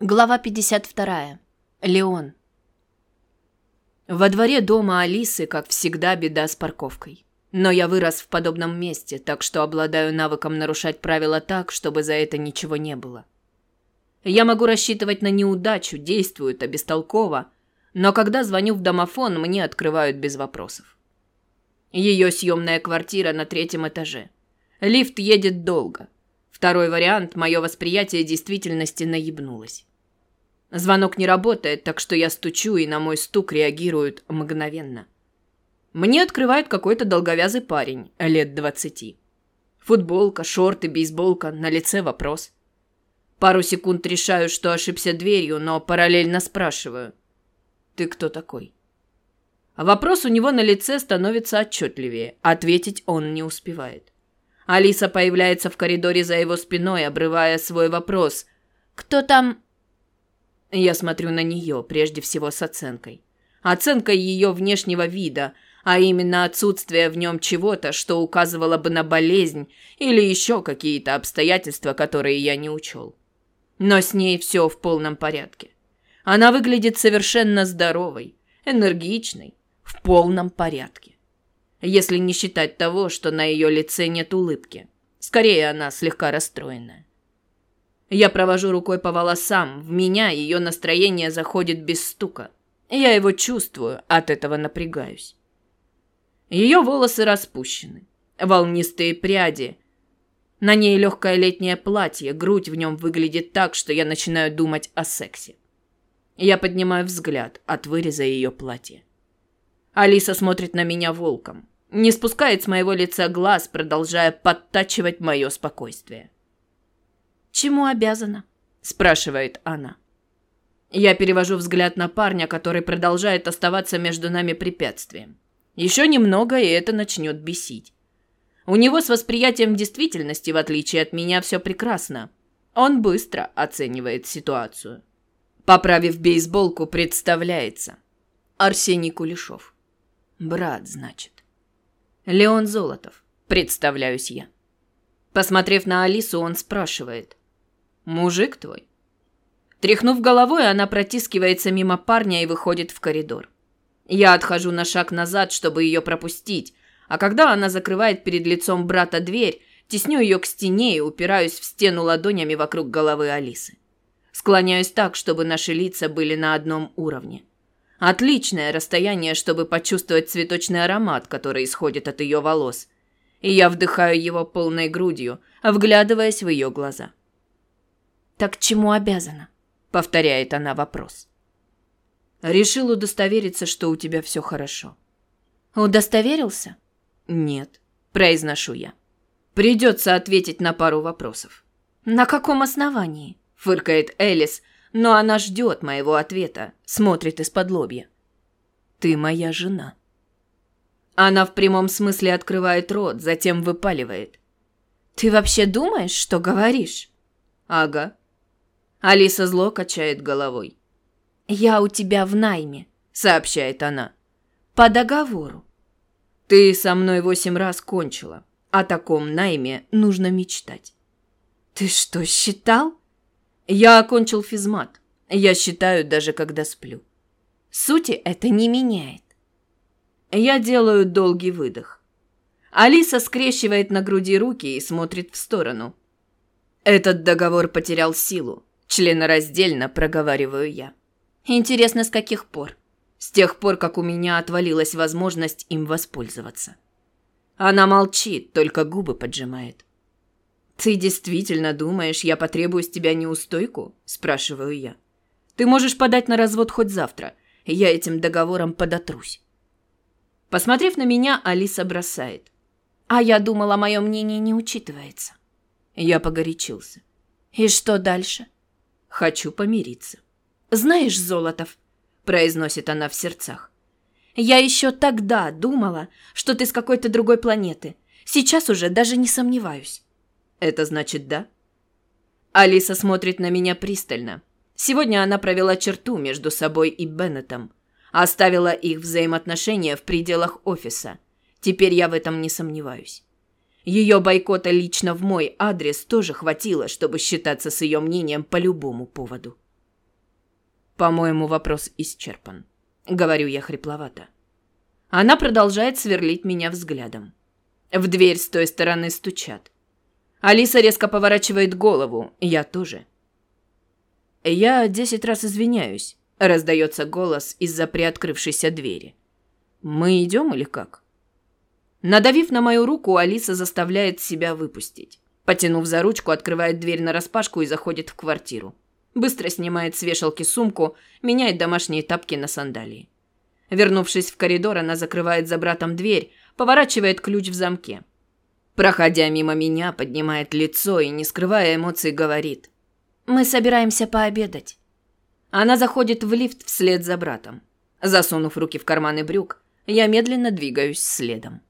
Глава 52. Леон. Во дворе дома Алисы, как всегда, беда с парковкой. Но я вырос в подобном месте, так что обладаю навыком нарушать правила так, чтобы за это ничего не было. Я могу рассчитывать на неудачу, действуют бестолково, но когда звоню в домофон, мне открывают без вопросов. Ее съемная квартира на третьем этаже. Лифт едет долго. Второй вариант – мое восприятие действительности наебнулось. Звонок не работает, так что я стучу, и на мой стук реагируют мгновенно. Мне открывает какой-то долговязый парень, лет двадцати. Футболка, шорты, бейсболка, на лице вопрос. Пару секунд решаю, что ошибся дверью, но параллельно спрашиваю. «Ты кто такой?» Вопрос у него на лице становится отчетливее. Ответить он не успевает. Алиса появляется в коридоре за его спиной, обрывая свой вопрос. «Кто там?» Я смотрю на нее, прежде всего с оценкой. Оценкой ее внешнего вида, а именно отсутствие в нем чего-то, что указывало бы на болезнь или еще какие-то обстоятельства, которые я не учел. Но с ней все в полном порядке. Она выглядит совершенно здоровой, энергичной, в полном порядке. Если не считать того, что на ее лице нет улыбки. Скорее, она слегка расстроенная. Я провожу рукой по волосам. В меня ее настроение заходит без стука. Я его чувствую, от этого напрягаюсь. Ее волосы распущены. Волнистые пряди. На ней легкое летнее платье. Грудь в нем выглядит так, что я начинаю думать о сексе. Я поднимаю взгляд от выреза ее платья. Алиса смотрит на меня волком. Не спускает с моего лица глаз, продолжая подтачивать мое спокойствие. «Чему обязана?» – спрашивает она. Я перевожу взгляд на парня, который продолжает оставаться между нами препятствием. Еще немного, и это начнет бесить. У него с восприятием действительности, в отличие от меня, все прекрасно. Он быстро оценивает ситуацию. Поправив бейсболку, представляется. Арсений Кулешов. Брат, значит. Леон Золотов. Представляюсь я. Посмотрев на Алису, он спрашивает. Мужик твой. Тряхнув головой, она протискивается мимо парня и выходит в коридор. Я отхожу на шаг назад, чтобы ее пропустить, а когда она закрывает перед лицом брата дверь, тесню ее к стене и упираюсь в стену ладонями вокруг головы Алисы. Склоняюсь так, чтобы наши лица были на одном уровне. Отличное расстояние, чтобы почувствовать цветочный аромат, который исходит от ее волос. И я вдыхаю его полной грудью, вглядываясь в ее глаза. «Так чему обязана?» — повторяет она вопрос. «Решил удостовериться, что у тебя все хорошо». «Удостоверился?» «Нет», — произношу я. «Придется ответить на пару вопросов». «На каком основании?» — фыркает Элис, но она ждет моего ответа, смотрит из-под лобья. «Ты моя жена». Она в прямом смысле открывает рот, затем выпаливает. «Ты вообще думаешь, что говоришь?» «Ага», Алиса зло качает головой. «Я у тебя в найме», — сообщает она. «По договору». «Ты со мной восемь раз кончила. О таком найме нужно мечтать». «Ты что, считал?» «Я окончил физмат. Я считаю, даже когда сплю». «Сути это не меняет». Я делаю долгий выдох. Алиса скрещивает на груди руки и смотрит в сторону. Этот договор потерял силу. Членораздельно проговариваю я. Интересно, с каких пор? С тех пор, как у меня отвалилась возможность им воспользоваться. Она молчит, только губы поджимает. «Ты действительно думаешь, я потребую с тебя неустойку?» – спрашиваю я. «Ты можешь подать на развод хоть завтра, я этим договором подотрусь». Посмотрев на меня, Алиса бросает. «А я думала, мое мнение не учитывается». Я погорячился. «И что дальше?» Хочу помириться. Знаешь, Золотов, произносит она в сердцах. Я еще тогда думала, что ты с какой-то другой планеты. Сейчас уже даже не сомневаюсь. Это значит да? Алиса смотрит на меня пристально. Сегодня она провела черту между собой и Беннетом. Оставила их взаимоотношения в пределах офиса. Теперь я в этом не сомневаюсь. Ее бойкота лично в мой адрес тоже хватило, чтобы считаться с ее мнением по любому поводу. По-моему, вопрос исчерпан. Говорю я хрипловато. Она продолжает сверлить меня взглядом. В дверь с той стороны стучат. Алиса резко поворачивает голову, я тоже. Я десять раз извиняюсь, раздается голос из-за приоткрывшейся двери. Мы идем или как? Надавив на мою руку, Алиса заставляет себя выпустить. Потянув за ручку, открывает дверь на распашку и заходит в квартиру. Быстро снимает с вешалки сумку, меняет домашние тапки на сандалии. Вернувшись в коридор, она закрывает за братом дверь, поворачивает ключ в замке. Проходя мимо меня, поднимает лицо и, не скрывая эмоций, говорит. «Мы собираемся пообедать». Она заходит в лифт вслед за братом. Засунув руки в карманы брюк, я медленно двигаюсь следом.